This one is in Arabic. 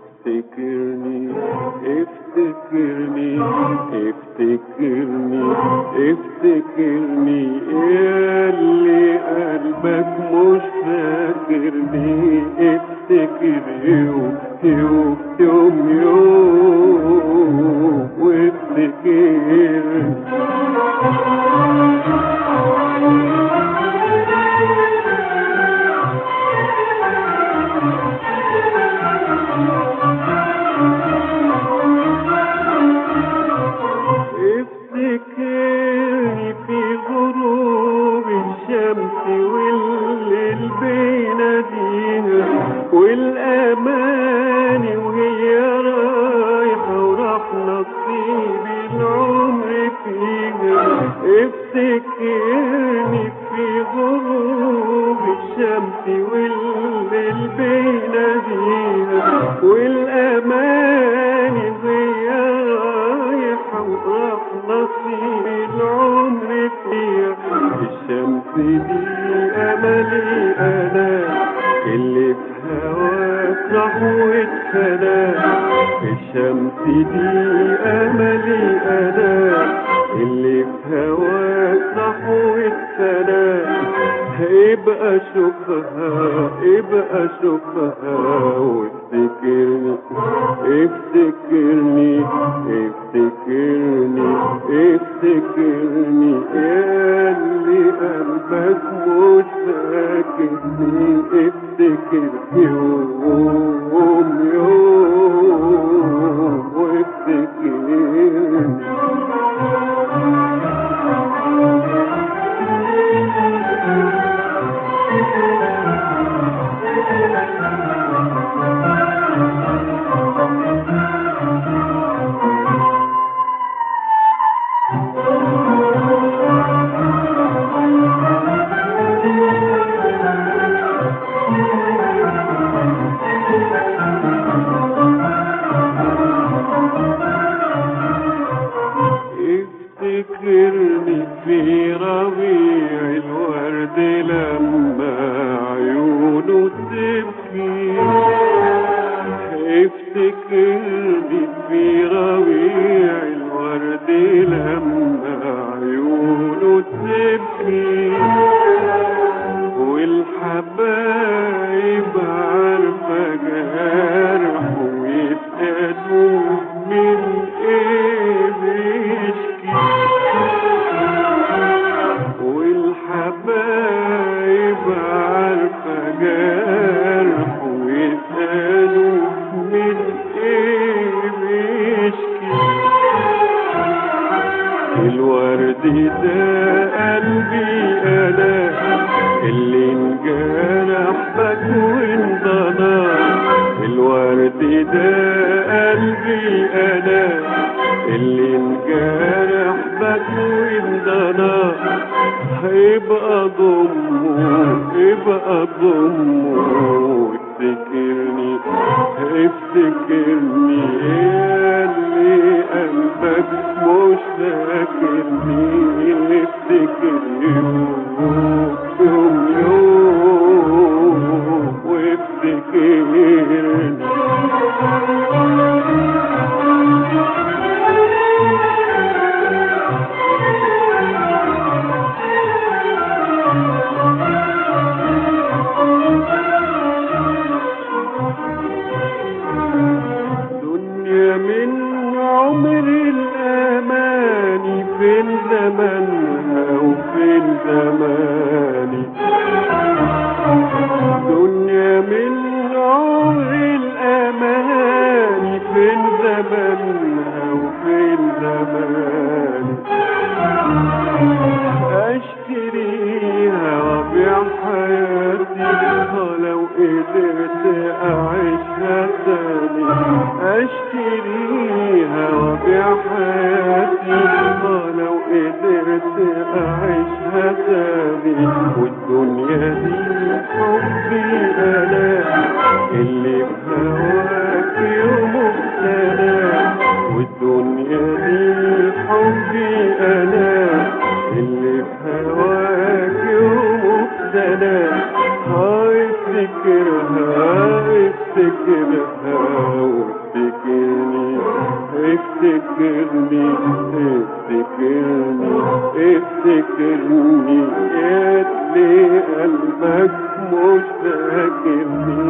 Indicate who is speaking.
Speaker 1: افتكرني افتكرني افتكرني افتكرني اللي قلبك مش فاكرني افتكر يوم يوم يوم يوم وافتكرني افتكرني اللي في هواك راح واتفنى ابقى شوفها ابقى شوفها وافتكرني افتكرني افتكرني افتكرني. اللي قلبك مش فاكرني افتكر يوم يوم. ربيع الورد لما عيونه تبكي افتكرني في ربيع الورد لما عيونه تبكي والحبايب عارفة جرح ويسألوا من إيه؟ ده قلبي أنا اللي انجرح بك وانضنى الورد ده قلبي أنا اللي انجرح بك وانضنى هيبقى ضمه يبقى ضمه افتكرني افتكرني اللي قلبك مش فاكرني. يوم يوم وافتكرني دنيا من حياتي لو قدرت أعيشها تاني أشتريها وأبيع حياتي لو قدرت أعيشها تاني والدنيا دي حبي أنا اللي بهواك يوم والدنيا دي حبي أنا افتكرني افتكرني افتكرني يا اللي قلبك مش فاكرني